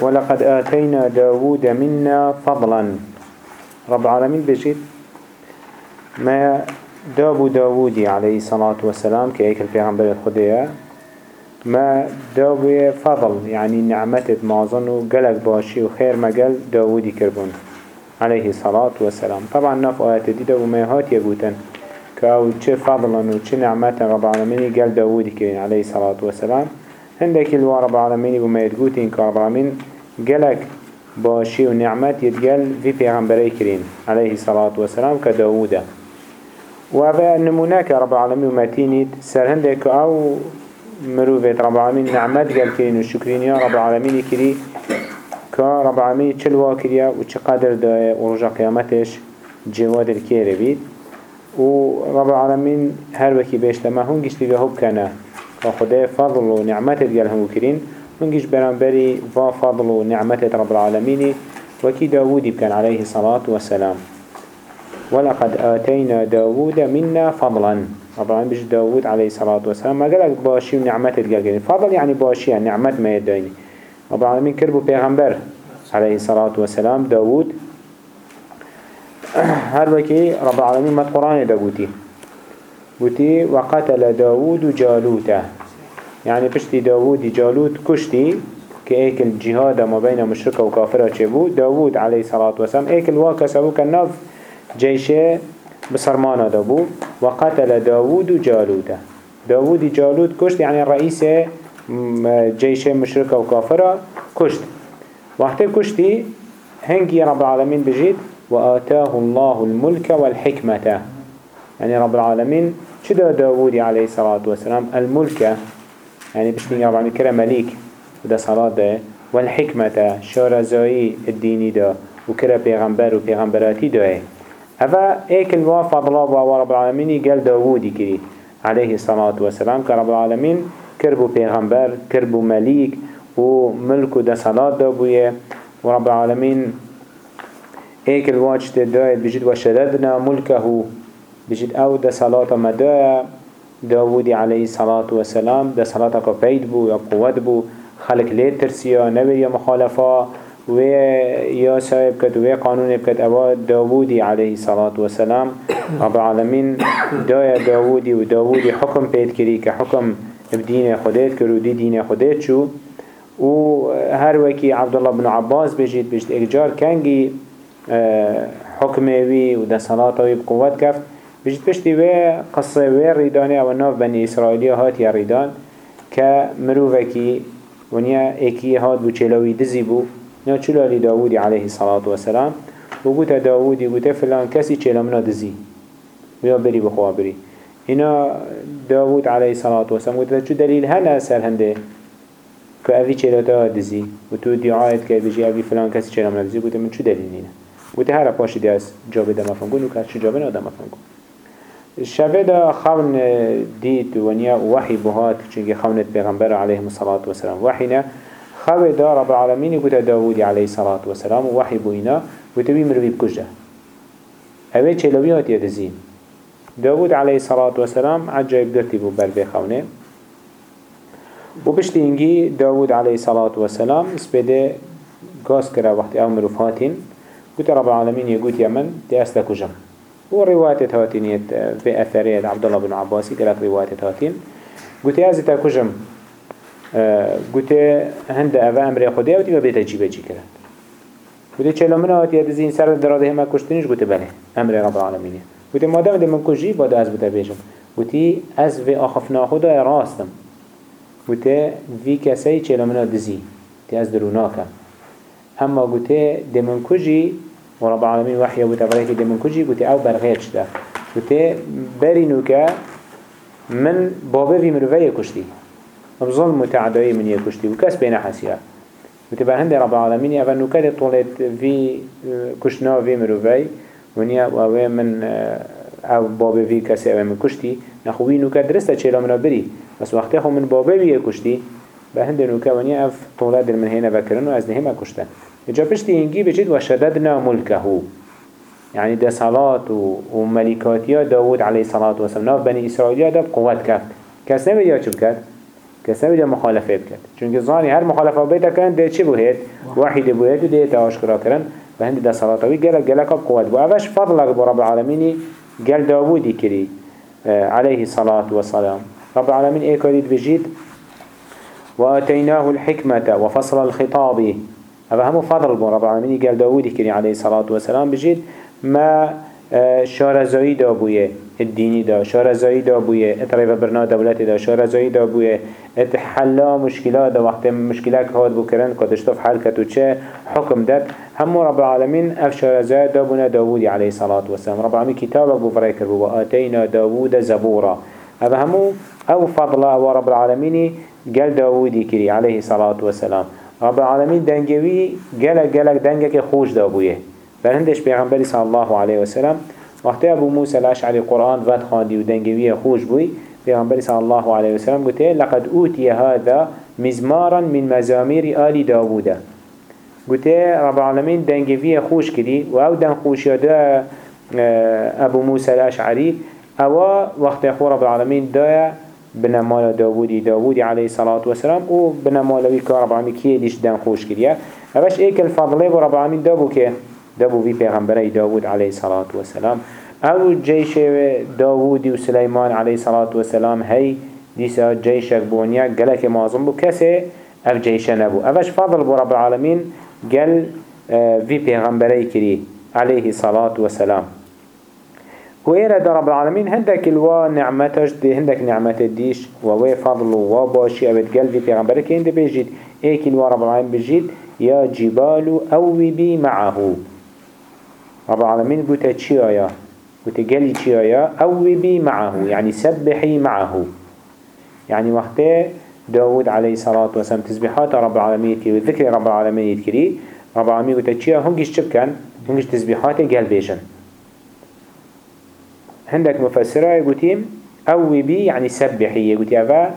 ولقد آتينا داود منا فضلا. رب العالمين بجد ما دابو داودي عليه الصلاة والسلام كأيك البيغمبر الخدية ما داوي فضل يعني نعمت معظنه قلق باشي وخير ما قال داودي كربون عليه الصلاة والسلام. طبعا نف آيات دي وما هات يقولن كاو چه فضلا و چه رب العالمين قال داودي كرين عليه الصلاة والسلام. عندك الوا رب العالمين وما يتقوتين كرب العالمين. قلق باشي ونعمت يتقال في پیغمبري كرين عليه الصلاة والسلام كداوده وهذا نموناك رب العالمين ومتينيت سر هندك أو مروفت رب العالمين نعمت قال كرين والشكرين يا رب العالمين كري كا رب العالمين چل واكريا و چه قدر داية ورجا قيامتش جواد الكيري بيت و رب العالمين هر وكي بيشتما هنگش تيجا هب كنا خدای فضل و نعمت قال هم كرين هنگش برانبري و فضل و نعمت رب العالمين. وكي داودي بكان عليه الصلاة والسلام. ولقد آتينا داود منا فضلا. طبعا بيش داود عليه الصلاة والسلام. ما قالك باشي ونعمت الجاجين فضل يعني باشي يعني نعمت ما يديني رب العالمين كربو پیغمبر عليه الصلاة والسلام داود. هر وكي رب العالمين ما القرآن داودي. بوتي وقتل داود جالوتا يعني بشتي داود جالوت كشتي كأيك الجهاد ما بين مشركة وكافرة چبو داود عليه الصلاة والسلام ايك الواقع سبو كالناف جيشه بسرمانه دابو وقتل داود جالوت داود جالوت كشت يعني رئيس جيش مشركة وكافرة كشت وقت كشتي هنجي رب العالمين بجيد وآتاه الله الملك والحكمة يعني رب العالمين شده داود عليه الصلاة والسلام؟ الملك يعني بشتين رب العالمين كرا مليك وده صلاة ده. والحكمة شارزائي الديني ده. وكرا و پیغمبراتي ده. هذا إيك الوا فضلا و رب العالمين قال داودي كري. عليه الصلاة والسلام. كرب العالمين كربو پیغمبر كربو مليك. و ملك دا صلاة دابوية ورب العالمين إيك الواجت دايت بجد وشددنا ملكه. بجد أو دا صلاة مدايا داودي عليه الصلاة والسلام دا صلاة كبيد بو يا قوت بو. خلق ليت ترسيا نبي مخالفة و یا صاحب کد و قانون بکد اوا داوودی علیه الصلاة والسلام رب العالمین دای داوودی و داوودی حکم پید کری که حکم بدین خودت کرو دی دین خودت شو. و هر وکی عبدالله بن عباس بجید بجید اجار کنگی حکمه وی و ده صلاة وی بجید پشتی و قصه و ریدانه أو ناف بنی اسرائیلی هات یا ریدان که مروفکی ونیا ایکی هات بو چلوی دزی بو نا چلو لی داودی علیه الصلاة والسلام و گوتا داودی گوتا فلان کسی چلا منا دزی و یا بری بخوا بری. اینا داود علیه الصلاة والسلام گوتا چو دلیل هلا سر هنده که اوی چلا تا دزی و تو دعایت که بجی اوی فلان کسی چلا منا دزی گوتا من چو دلیل نینا؟ گوتا هر پاشی دی از جابه دا مفهم کن و که چو جابه نادا مفهم کن شبه خون دید ونیا وحی بهات چونکه خونت پیغمبر علیه الصلاة والسلام وحی نه. خواه دا رب العالمين قلت داود عليه الصلاة والسلام وحي بوينا قلت بي مروي بكجة اوه چلوي هات يدزين داود عليه الصلاة والسلام عجائب قرتي بو بر بخونه انجي داود عليه الصلاة والسلام اسبده قاس كرا وقت أو مروف هاتين قلت رب العالمين يقول يمن دي أسلك جم ورواية هاتين في أثرية عبد الله بن عباسي قالت رواية هاتين قلت يا زيتا كجم گوته هند اوه أمر خدا و دیگه بیت جیبه جی کرد گوته چلا من آتی دزین سر دراده همه کشتنیش گوته بله أمر رب العالمینه گوته مادم ده من کجی باید از بوده بیشم گوتی از و آخفنا خدا راستم؟ گوته وی کسی چلا من دزی تی از دروناکم اما گوته ده من کجی و رب العالمین وحی بوده برای که ده من کجی گوته أو برغیت شده. گوته برینو که من بابه وی مروفه کشتی. ظلم متعدائي من يكشتي وكاس بين حسيا وتبقى هند رب العالمين يفا نكاد طولت في كشنا في مروفي ونيا وهو من أو بابه في كسي أو من كشتي نخوي نكاد درسته چلا منا بري بس وقتی خو من بابه في كشتي به هند ونيا اف طولت من هنا بكرن و از نهما كشتن جا پشتی اینگی بجید وشددنا ملكه يعني ده صلاة وملكاتيا داود عليه الصلاة والسلام ناف بني إسرائيل ده بقوات كفت كاس نبي يا چوب كفت کس نبیده مخالفه بکد چونکه زانی هر مخالفه بیتا کن ده چی بوهید؟ واحد بوهید و ده تاشکرا کرن و هندی ده صلاتوی گلک گلک اب قوت بو اوش فضل بو رب العالمینی گل داودی کری عليه الصلاة والسلام رب العالمين إيه كريد بجيد وآتيناه الحكمة وفصل الخطاب. هذا هم فضل بو رب العالمين؟ قال داود كريم عليه الصلاة والسلام بجيد ما شارزایی دا بویه الدینی دا شارزایی دا بویه اترایف برنا دولتی دا شارزایی دا بویه ات حلا مشکلات دا وقت مشکلات هاد بو کرن کدشتف حل کتو چه حکم داد. هم رب العالمین اف شارزایی دا بونا داودی علیه صلاة و سلام رب العالمین کتاب بو فرای کربو و آتینا داود زبورا. هذا همو أو فضل أو رب العالمین قال داودی کری علیه صلاة و سلام رب العالمین دنگوی گلک گلک دنگک خوش دا بویه برهندش پیغمبری صلی الله علیه و سلم وقتی أبو موسى الاشعری قرآن ود خاندی و دنگوی خوش بوی پیغمبری صلی الله علیه و سلم گوته لقد اوتی هذا مزمارا من مزامیر آل داووده گوته رب العالمین دنگوی خوش کردی و دن خوش یاده آه، أبو موسى الاشعری أو وقت خو رب العالمین دایا بنمال داوودی داوودی علیه الصلاة و بنمالوی که رب العالمین دیش دن خوش کردیه اوش ایک الفضله و رب العالمین دابو که دابو في پیغمبره داود عليه الصلاة والسلام أو جيش داود و سليمان عليه الصلاة والسلام هي ديسا جيشك بونيا قالك معظم بو كسي اف جيش نبو افش فضل بو رب العالمين قال في پیغمبره كري عليه الصلاة والسلام وإيرا رب العالمين هندك الوا نعمتش دي هندك نعمت الديش ووي فضل وباشي أبد پیغمبره كي هند بيجيد إيك الوا رب العالمين بيجيد يا جبال أوبي معه. رب العالمين قلت چي آيا قلت قالي چي آيا أوبي معه يعني سبحي معه. يعني وقت داود عليه الصلاة والسلام تسبيحات رب العالمين كي وذكر رب العالمين يذكري. رب العالمين قلت چي هنجش چبكن هنجش تسبيحات قال بيشن عندك مفسرة قلتين أوبي يعني سبحي. قلت أفا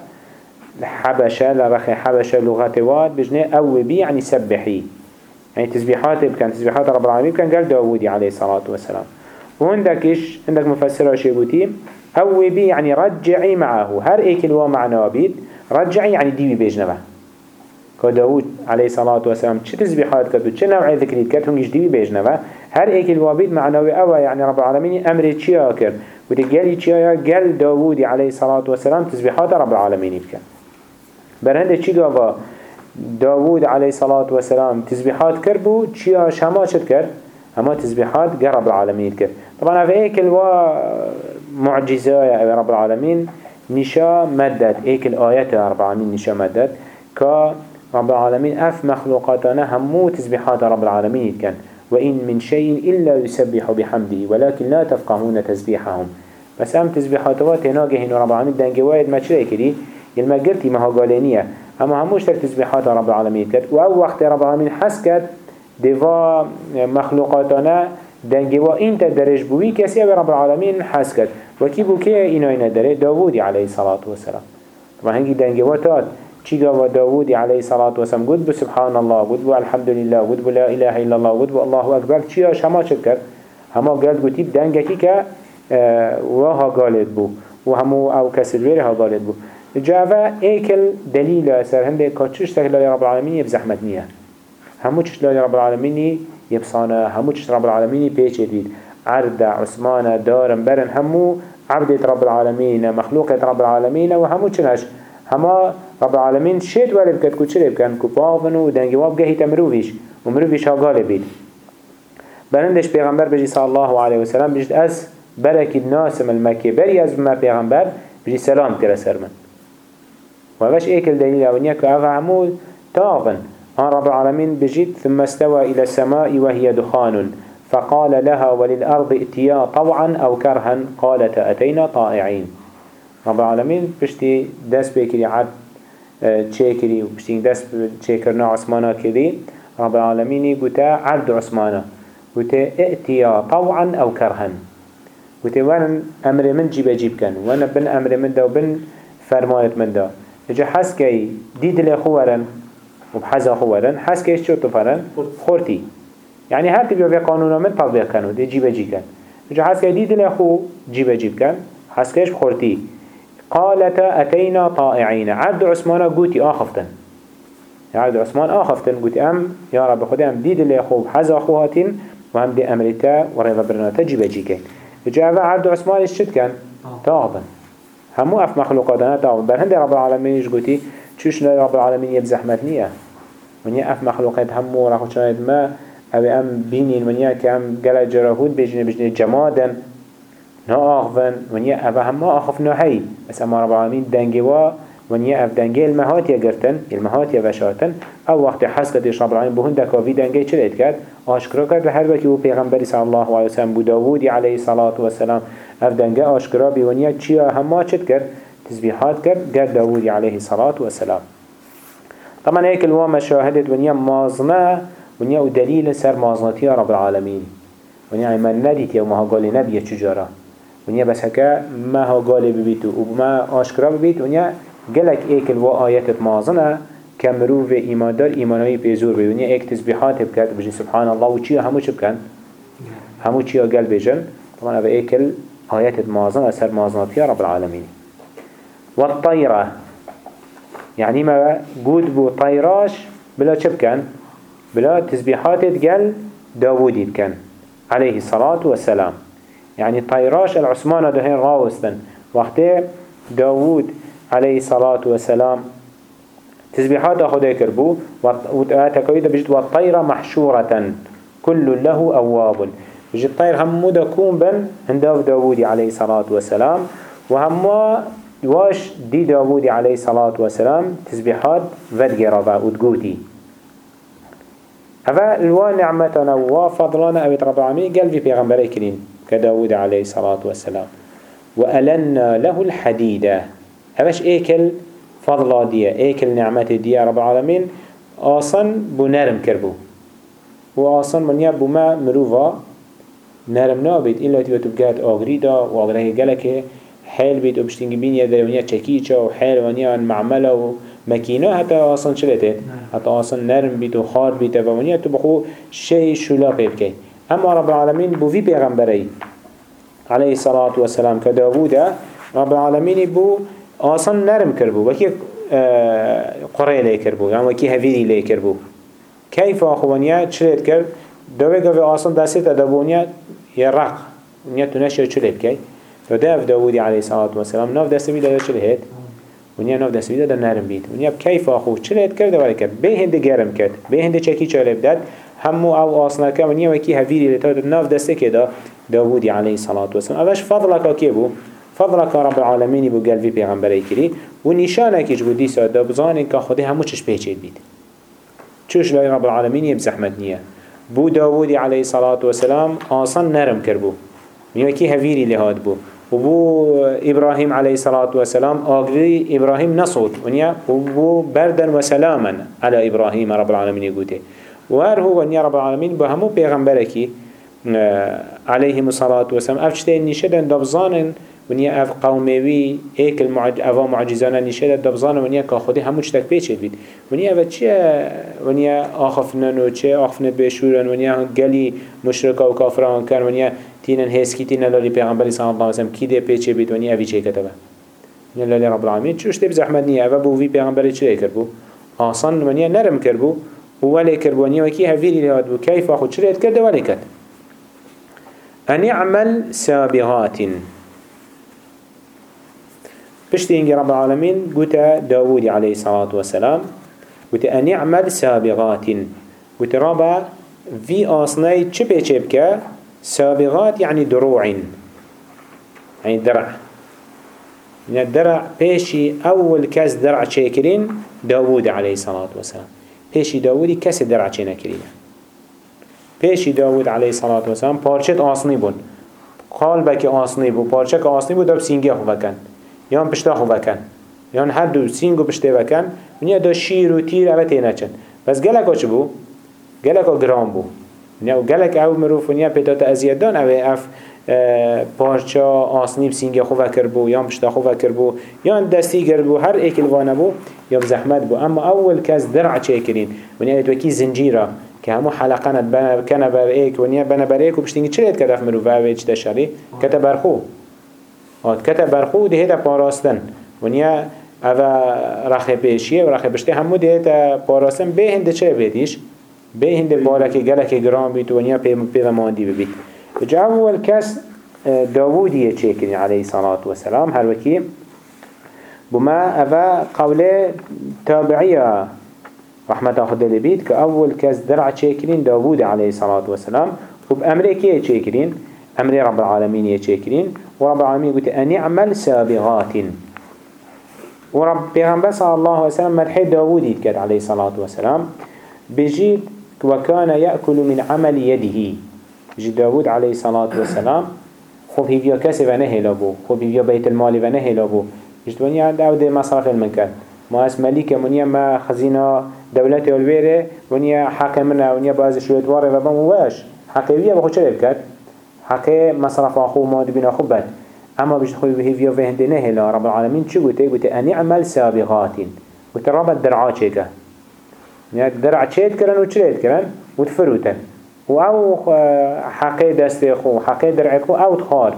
حبشة لرخي حبشة لغات واد بجنة أوبي يعني سبحي. يعني تسبيحات كان تسبيحات رب العالمين كان قال داودي عليه الصلاة والسلام. وعندكش عندك مفسر شيبوتي أو بي يعني رجعي معه. هر إيك الوا معنا بيد رجعي يعني ديبي بيجنبه كداود عليه الصلاة والسلام چه تسبيحات كتو چه نوع ذكريت كت هنجش ديبي بيجنبه هر ايك الوا بيد معناوي أوا يعني رب العالمين أمر چيا كر وتقالي چيا قال داود عليه الصلاة والسلام تسبيحات رب العالمين بكن برهند چي قابا داوود عليه الصلاة والسلام تسبيحات كربو چيا شما شد كر اما تسبيحات قرب العالمين كر طبعا في ايكل و معجزة يا رب العالمين نشا مدد. ايكل آيات رب العالمين نشا مدد. كا رب العالمين اف مخلوقاتنا همو تسبيحات رب العالمين كان وإن من شيء إلا يسبح بحمده ولكن لا تفقهون تسبيحهم. بس ام تسبيحات واتناجه انه رب العالمين دنجي وايد ما تشري كري يلما قلتي ما هو قالينيه اما هموش تك تسبيحات رب العالمين كد و أو وقت رب العالمين حس كد دوا مخلوقاتنا دنگي و انت درج بوي كسي رب العالمين حس كد وكي بو كي اينا اينا دره داودي عليه الصلاة والسلام. طبعا هنگي دنگي و تات چيغا و داودي عليه الصلاة والسلام قد بو سبحان الله قد بو الحمد لله قد بو لا إله إلا الله قد بو الله أكبر چيا شما شكر هما قال قتيب دنگكي كا وها قالت بو وهمو أو كسر ويرها قالت بو جاوا ايكل دليل سر هنده كاتشش تهلا رب العالمين يبزحمت نيه همو چش لا رب العالمين يبصانا همو چش رب العالمين بيچه ديد عرد عثمان دارم برن همو عبدت رب العالمين مخلوقة رب العالمين وهمو چنش هما رب العالمين شيت ولی بکد کو چلی بکن کو پاون و دنگی واب گهی تمرویش و مرویش ها گاله بید. برندش پیغمبر بجی صلی الله علیه وسلم بجد از برکی ناسم المکی بری از ما پیغمبر بجی سلام تیره سر من. وفاش ايك الدليل اونيا كأفا عمود تاغن. آن رب العالمين بجد ثم استوى إلى السماء وهي دخان. فقال لها وللأرض اتيا طوعا أو كرها؟ قالت أتينا طائعين. رب العالمين بشتي دس بكري عد تشيكري وبشتي دس تشيكرنا عثمانا كري رب العالمين قتا عرض عثمانا قتا اتيا طوعا أو كرها قتا وأنا أمر من جيب جيب كان وأنا بن أمر من دا وبن فرمانت من دا اجا حس كي ديد لي خوارن وبحزا خوارن حس كي شو تفرن خورتي يعني هر تبيو في قانون من تطبيق كانوا دي جيب جي كان اجا حس كي ديد لي خو جيب جيب كان حس كيش بخورتي قالتا أتينا طائعين. عبد عثمان قوتي آخفتن. عبد عثمان آخفتن. قوت أم يا رب خدا أم ديد اللي خوب حز أخواتين وهم دي أمرتا ورضا برناتا جيبا جيكين جاء عبد عثمان الشد كان؟ تاغبن همو أف مخلوقاتنا تاغبن بل هندي رب العالمين يش قوتي؟ لا رب العالمين يب زحمت نية؟ ونيا أف مخلوقات همو شايد ما؟ أو أم بينين ونيا كام قلع جراهود بيجني بيجني جمادا. نا آخفن ونيا أبا هم ما آخف نهي بس أما رب العالمين دنجوا ونيا أف دنجي المهات يقرتن المهات يفشاتن أو وقت حسلتش رب العالمين بهن دكافي دنجي چلت كد آشكرا كد لحر بكي و پیغمبر صلى الله عليه وسلم بو داود عليه الصلاة والسلام أف دنجي آشكرا بي ونيا چيا هما چت كد تسبيحات كد قد داود عليه الصلاة والسلام طبعا هيك الوا مشاهدت ونيا مازنا ونيا ودليل سر مازنتي رب العالمين ونيا من نديت يوم ها قال نبيه چجارا. ونیا بس هکا ما ها گالی ببیت و ما آشکرا ببیت ونیا گلک ایکل و آیتت مازنه كمرو و ایماندار ایمانایی پیزور بی. ونیا ایک تسبیحات بکرد بجی سبحان الله و چی همو چی بکن؟ همو چی گل بیجن؟ طبعا أو ایکل آیتت مازن اثر مازناتی رب العالمین. والطيرة يعني ما جود بو طيراش بلا شبكن بلا تسبيحات قال داوود كان عليه الصلاة والسلام يعني طيراش العثمان دهين راوستن. وقت داود عليه الصلاة والسلام تسبيحات خدا كربو وتكويد بجد والطيرة محشورة كل له أواب. بجد الطير هم مدكون بن هنداو داود عليه الصلاة والسلام وهم واش دي داود عليه الصلاة والسلام تسبيحات فدقربا ودقوتي هذا الوان نعمتنا وفضلنا أبي رب العالمين قال في بيغمبري كريم كداود عليه الصلاة والسلام. وألنا له الحديدة أبش إيكل فضلا دي إيكل نعمة دي رب العالمين. آصن بو نرم كربو. وآصن من يبو ما مروفا نرم نابد إلا تبقى تبقات آغريدا وآغريه قلقه حيل بيت وبشتنج بين يدا ونيا تشكيشة وحيل ونيا معملة ومكينة حتى أصلا شلته حتى أصلا نرم بيت وخار بيت ونيا تبقوا شيء شلاقي بكي أما رب العالمين بو في بيغمبري. عليه الصلاة والسلام كداود رب العالمين بو آسان نرم كربو وكي آه قرية لي كربو يعني وكي هفيري لي كربو. كيف أخوانيا؟ تشريت كرب؟ دوه قوة آسان دستت دابونيا يرق ونيا تنشي تشريت كي. فداف داودي عليه الصلاة والسلام ناف دست بيدا تشريت ونیا ناف دست بيدا نرم بيت. ونیا كيف أخو؟ تشريت كرد ولا كرد بهند جرم كرد. بهند چكي چالب داد. همو أو آسنا که ونیا وکی هفیری لتاد ناف دسته که دا داودی علیه الصلاة والسلام. اوش فضلك که بو؟ فضلك رب العالمين بو قلبي پیغمبره کری. و نشانکش بو دیسا دا بزانین که خودی همو چش پیچید بید. چوش لای رب العالمين يب زحمت نیه. بو داودی علیه الصلاة والسلام آسان نرم کر بو. وکی هفیری لهاد بو. وبو إبراهيم عليه الصلاة والسلام أغري إبراهيم نصوت. ونيا وبو بردا وسلاما على إبراهيم رب العالمين يقوله وهر هو ونيا رب العالمين بهمو پیغمبركي عليهم الصلاة والسلام. أفشتين نشدن دبزانن ونيا اف قوميوي ايك المعج افا معجزانا نشدن دبزانن ونيا كاخدي همو چتك بيچه بيت ونيا اف چه ونيا آخفنن و چه آخفنت بشورن ونيا گلي مشركا و كافران كان ونيا تينن هسكي تينن لالي پیغمبر صلى الله عليه وسلم كي دي بيچه بيت ونيا افي چه كتبه ونيا لالي رب العالمين چوش تبز احمد نيا افا بو في پیغمبر چه كربو آسان ونيا نرم وولي كربوني وكي هفيري لهاد بو. كيف أخو شريت كرد ولي كد أن يعمل سابغات. بشتي إنجي رب العالمين قلت داود عليه الصلاة والسلام قلت أن يعمل سابغات. قلت ربا في آصناي چبه چبك سابغات يعني دروع. يعني درع. من الدرع بيشي أول كاس درع شاكرين داود عليه الصلاة والسلام. پیشی داودی کسی درعچه نکریه پیشی داود علیه صلاة و سلام پارچت آسنی بون قالبک آسنی بو پارچک آسنی بو داب سینگه خو بکن. یان پشتا خو بکن. یان هر دو سینگو پشته بکن. ونیا دا شیر و تیر اوه تینه چن بس گلک ها چه بو؟ گلک ها گرام بو ونیا گلک أو مروف ونیا پیتات ازیاد دان اوه اف پارچا آسنیب سینگ خواه کر بو یا پشتا خواه کر بو یا دستی گر بو هر ایکل وانه بو یا زحمت بو اما اول کس درع چه کرین ونیا ایت وکی زنجیره که همو حلقه ند بنا کنه بر ایک ونیا بنا بر ایک و پشتینگی چلیت کدف مرو و ویچ دشاری کتا برخو آد کتا برخو ده هیده پاراستن ونیا اوه رخ پیشیه و رخ پشته همو دیتا پاراسم به هنده چه بیدیش؟ به هنده بارک گلک گرام بید ونیا پیغماندی ببید جا اول کس داوودیه چه کنی علیه صلاة و سلام. هر وکی بما اوه قوله تابعیه. رحمة خدا لبيت كأول كاس درع تشيكرين داوود عليه الصلاة والسلام وبأمره كيه تشيكرين أمر رب العالمين يتشيكرين ورب العالمين قلت أن يعمل سابغات ورب پیغمبر صلى الله عليه وسلم مرحي داوود يتكد عليه الصلاة والسلام بجيد وكان يأكل من عمل يده. بجيد داوود عليه الصلاة والسلام خب هيفيا كسي ونهي لابو خب هيفيا بيت المال ونهي لابو. بجيد ونيا داود مصرف المنكر ما اس مليك ونيا ما خزينة دولتي والبيري ونيا حاكمنا ونيا باز شوية واري وبام واش حقيقية بخو چه بكت حقي مصرف أخو ما دبين أخو بد. اما بيش خوي فيو فهند نهلا رب العالمين قلت قلت ان يعمل سابغات قلت رب الدرعات شيكا يعني درع شيت كرن وشريت كرن وتفروتن أو حقي دست خو حقي درع خو أو تخار.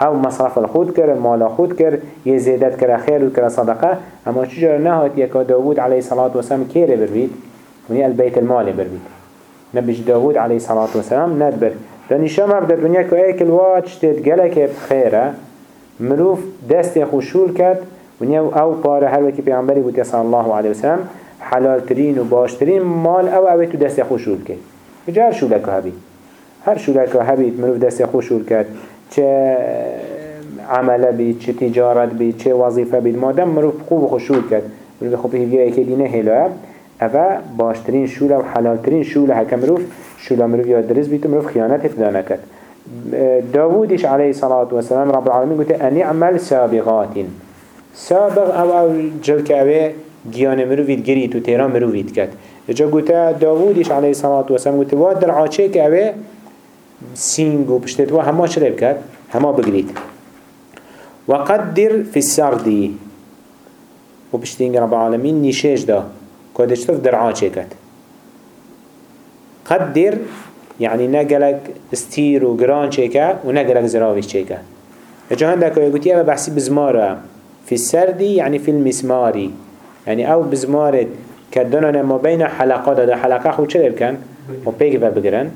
أو مصرف الخود كر مال خود كر يزيدت كر خير وكر صدقة. أما شجر نهات يكا داود عليه الصلاة والسلام كيري بربيت وني البيت المال بربيت نبيش داود عليه الصلاة والسلام ندبر. لأن شما بدأ دنیا که ایک الواد شتید گلک بخیره مروف دست خوشول کرد ونیا أو پاره هر وکی پیامبری بود صلی الله علیه وسلم. حلال ترین و باشترین مال أو أو تو دست خوشول کرد. کجا هر شولک هبید هر شولک هبید مروف دست خوشول کرد. چه عمله بید چه تجارت بید چه وظیفه بید. مادم مروف خوب خوشول کرد. مروف خوب هیویا ایک دینه هلوه اوه باشترین شوله و حلالترین شوله هکه مروف شوله مروف یا درز بیتو مروف خیانت افدا نکد داودش عليه الصلاة والسلام رب العالمين قلت أن يعمل سابغات سابغ أو أو جل اوه جيان مروفيت گريت و تيران مروفيت كت جا قلت داودش عليه الصلاة والسلام قلت واد در عاچه كأوه سينگ و پشتت و هما شرب كت هما بگريت وقدر في السردي و پشتینگ رب العالمين نشيش ده كودش تف درعا چكت قدر يعني نقلك استير و گران چكا و نقلك زراوش چكا اجا هندك يقول يا بحسي بزمارة. في السردي يعني في المسماري يعني أو بزمارة كدنا ما بين حلقات ده حلقة خو چه كان و بيك بگرن.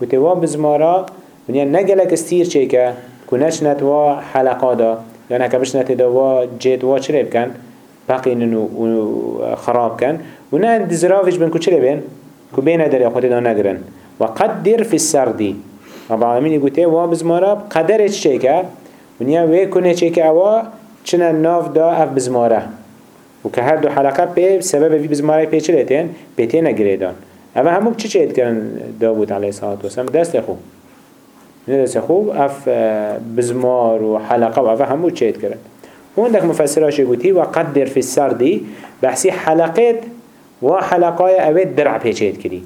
قلت وا بزمارة يعني نقلك استير چكا كنش نتوا حلقات ده يعني كبش نتدوا جيت وا چه كان باقين و خراب كان و نه دزراوش بن كو بين كو بين در خود دا نگرن و قدر في السردي رب العالمين يقول وا بزمارا قدر چه که و نیا وی کنه چه که اوا چنه ناف دا اف بزماره و که هر دو حلقه به سبب وی بزماره پیچه لیتین پیتی نگریدان اما همون چه چه کردن داود علیه الصلاة والسلام؟ دست خوب. دست خوب اف بزمار و حلقه و اف همون چه کردن. وعندك مفسراش يقولي وقدر في السردي بحسي حلقات وحلقاي اوه درع پیچید کری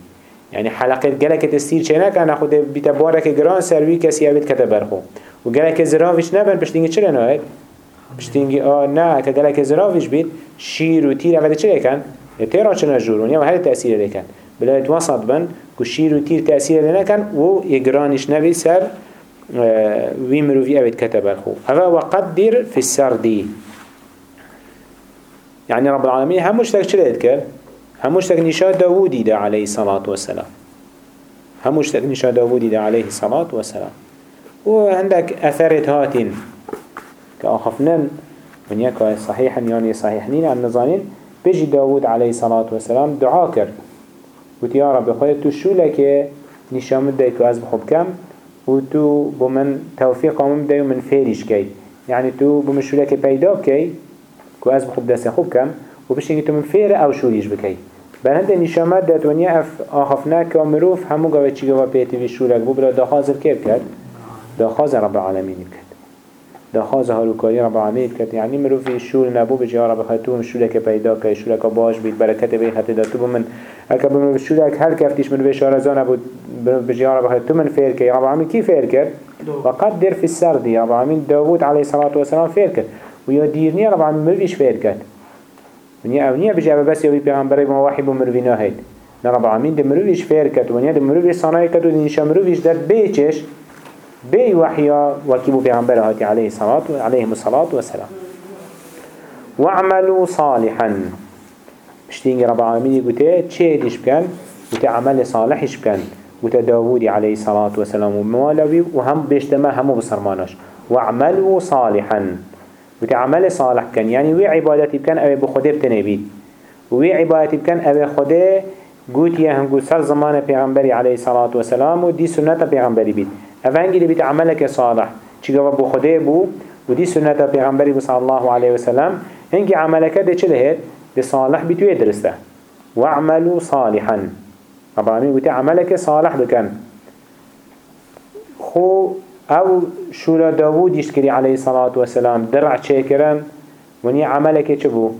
يعني حلقات گلک تستیر چه نکن خود بیت بارک گران سروی کسی اوید کتا برخو. و گلک زراوش نبن پشتینگی چرا ناید؟ پشتینگی آه نه که گلک زراوش بید شیر و تیر. اوید چه کن؟ تیرا چه نجورون یا هر تأثیر لیکن. بلایت وسط بن که شیر و تیر تأثیر لنکن و یگرانش نبی سر وی مروفی اوید کتا برخو اوه وقدر في السردی. يعني رب العالمين هموش تك چلید کرد؟ هموش تك نشا داودي دا عليه الصلاة والسلام هموش تك نشا داودي دا عليه الصلاة والسلام وعندك أثرت هاتين كأخفنن من يكا صحيحا يعني صحيحنين عن نظانين. بيجي داود عليه الصلاة والسلام دعا كر. قلت يا رب خير تو شو لك نشا مدى كو أز بخب كم؟ وتو بمن توفيق ممدى ومن فيرش كي. يعني تو بمن شو لك بيدا كي دست خوب كم؟ وبشتنگی تو من فير أو شوريش بكي بلند نشامت داد ونیا اف آخفنا که مروف همو گوه چی گوه پیتی وی شورک بو بلا داخاز کیب کرد؟ داخاز رب العالمین کرد داخاز هاروکاری رب العالمین کرد. یعنی مروفی شور نبو بجی رب خطوم شورک پیدا که شورک باش بید برکت بی خطی داد. تو بمن اکا بمن شورک هر کفتیش من بی شارزان بود بجی رب خطوم من فیر که رب العالمین کی فیر کرد؟ وقد در في السرد. رب العالمین داود علیه الصلاة والسلام فیر کرد. و یا دیرنی رب العالمین مروفیش فیر کرد. ونیا اونیا بجا بس یوی پیغمبری ما وحی بمروی نهید. نه رب العالمین دمرویش فیر ونیا صنایع کد و دینشا مرویش در بیچش بی وحیا وکی بو پیغمبر هاتی علیه الصلاة علیه الصلاة والسلام. واعملوا صالحا. بشتينجي رب العالمين يقول چه ديش بكن؟ وتا عمل صالحش بكن. وتا داودي عليه الصلاة والسلام وموالوي وهم بيشتما همو بصرماناش واعملوا صالحا. وتا عمل صالح كان يعني وي عبادتي بكن أبي بخده بتنبيد وي عبادتي بكن أبي خده قوت يا سر زمان پیغمبری علیه الصلاة والسلام و دی سنت پیغمبری اوانگی دی بید عملك صالح. چیگه بو خده بو و دی سنت پیغمبری بو صلی الله علیه وسلم هنگی عملك دی چه لهید دی صالح بیتوی درسته. وعملوا صالحا. رب العالمين قلت عملك صالح بكن خو أو شورا داوود يشكري عليه الصلاة والسلام درع شاكرا وني عملك چبو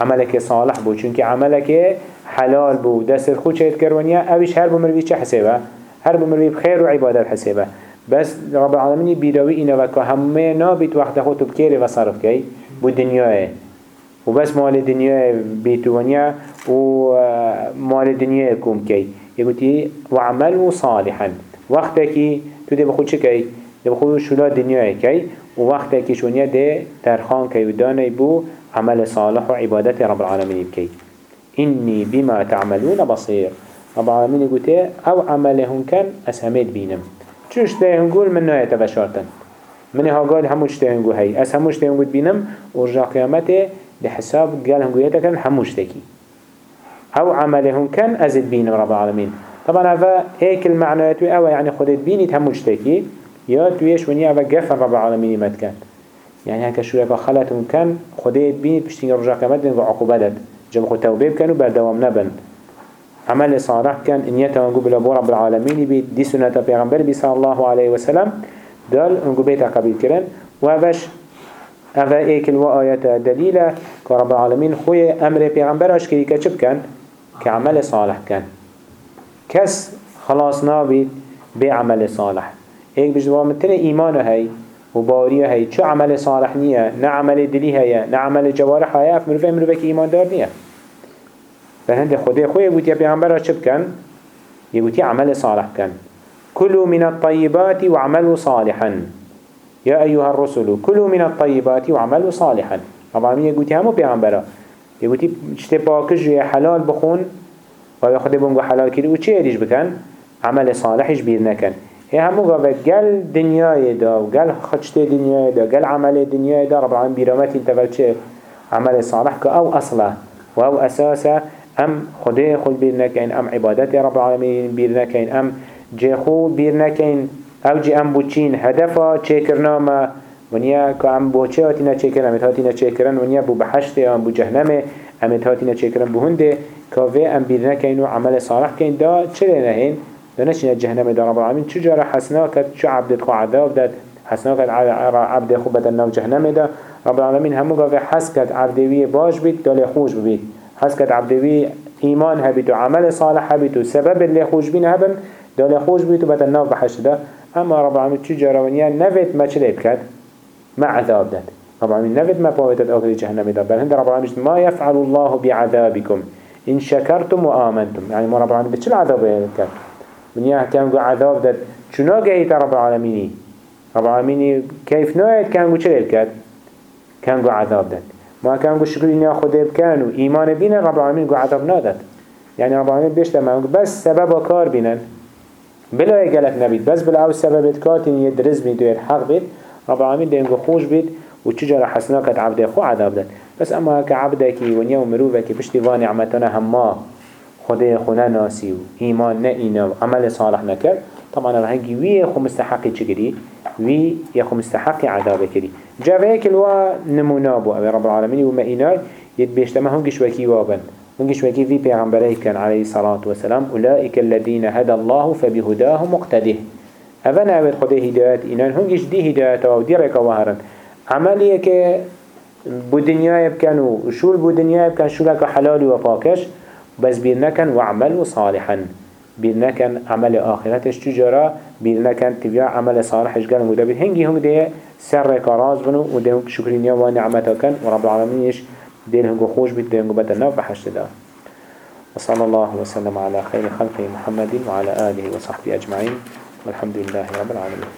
عملك صالح بو. چونك عملك حلال بو. دست خود شاید کرونیا اوش هر بمروی چه حسابه؟ هر بمروی بخير و عبادت حسابه. بس رب العالمين بيداوي إنا وكا همه نابت وقت خود بكيري وصرف كي بو دنياه وبس مال الدنيا بيتوانيا ومال الدنيا يكون كي يقولي وعملوا صالحا. وقتك تدي بخود شكي دي بخود شلا دنيا كي ووقتك شونيا دي ترخان كي وداني بو عمل صالح وعبادة رب العالمين بكي إني بما تعملون بصير رب العالمين يقول أو عملهم كان أسهمت بينم چوش تاهم قول من نوية تبشارتن من ها قال هموش تاهم قول هاي أس هموش تاهم قول بينم ورجع قيامته لحساب قال هم قويتا هموش تاكي أو عملهم كان أزد بينم رب العالمين طبعا هذا هيك المعنى أو يعني خدت بيني هموش تاكي يا تويش ونيا هذا قفن رب العالمين مات كان يعني هكا شو خلتهم كان خدت بيني بشتين رجع قيامته عقوبات جب خود توبه بكن و بردوام نبن عمل صالح كان إن يتوانقو بلابو رب العالمين بي دي سنة پیغمبر بي صلى الله عليه وسلم. دال انقو بيتا قبيل كرن. و هفش هذا إيك الوآيات دليلة كرب العالمين خوي أمر پیغمبر أشكري كچب كان؟ كعمل صالح كان. كس خلاص نابي بعمل صالح. إيك بجدوا متنا إيمان هاي وباريه هاي. شو عمل صالح نية؟ نعمل دلي هاي. نعمل جوارح هاي. أف مروفة إيمان دار نية. فهند خدای خوی بود یا پیامبر چه بکن؟ یه عمل صالح کن. كلوا من الطيبات وعملوا صالحا. يا أيها الرسل كلوا من الطيبات وعملوا صالحا. طبعا مين يقولي همو بيعنبرا يقولي اشتي باكش يا حلال بخون ويا خدي بونغو حلال كده وچه يديش بكن عمل صالحش بير نكن هي همو قابل قل دنيا دا وقل خدشت دنيا دا قل عمل دنيا دا. رب العالمين بيرامات انتفل عمل صالح كأو أصلا وأو أساسا ام خدای خود بیر نکن ام عبادت رب العالمین بیر نکن ام جه خو بیر نکن او جه ام بوچین هدفا چه کرناما ونیا که ام بوچه هاتینا چه کرن امت هاتینا چه کرن ونیا بو بحشت ام بو جهنم امت هاتینا چه کرن بو هنده. که ام بیر نکن و عمل صالح کن دا چه نهین؟ دا نشین جهنم دا رب العالمین. چجارا حسنا کد چو عبدت خو عذاب داد. حسنا کد عبد خو بدن نو جهنم دا. رب العالمین همو گاوه حس کد عبدوی باش بید دال خوش بید حس كت عبدوي إيمان هبيت وعمل صالح هبيت وسبب اللي خوش بين هبن. دول خوش بيت وبدل ناف بحشت ده أما رب العالمين تجارة ونيا نفت ما چلي بكت ما عذاب ده رب العالمين نفت ما بوابتت أوكي جهنم ده بل هند رب العالمين ما يفعل الله بعذابكم إن شكرتم وآمنتم يعني ما رب العالمين بتشل عذاب بكت ونيا كان عذاب ده شنو جايت رب العالمين رب العالمين كيف نوعت كان چلي بكت كان عذاب ده ما كان قو شكر إني خده بكان وإيمان بينا رب العالمين قو عذاب نادت يعني رب العالمين بيشتا ما بس سبب كار بينا بلا يقلك نبيت بس بلا أو سبب كاتين يدرز بيت ويرحق بيت رب العالمين دين قو خوش بيت وتجار حسناك عبد خو عذاب دات بس أما كعبدك ونيا ومروفك بشتي عمتنا هما خده خونا ناسي وإيمان نئينا وعمل صالح نكر طبعا الهنجي وي خو مستحقي چكري وي يخو مستحقي عذاب كري جاوه الوا نمونا بو أبي رب العالمين وما إناي يتبيشتما هنجش وكي وابن. هنجش وكي في پیغمبره كان عليه الصلاة والسلام أولئك الذين هدى الله فبهداه مقتده. أفنا أبد خده هدايات إنان هنجش دي هدايات أو دي ركا وهرن. عملية كي بدنيا يبكنوا وشول بدنيا يبكن شولك حلال وفاكش بس بيرنكن وعملوا صالحا بيرنكن عمل آخرتش تجارة بيرنكن تبيع عمل صالحش قال مدبر هنجي هم دي سر كراز بنو وده شكرين ونعمتها كان ورب العالمين يش دين هنجو خوش بيت دين بتناف بحشت ده وصلى الله وسلم على خير خلقه محمد وعلى آله وصحبه أجمعين والحمد لله رب العالمين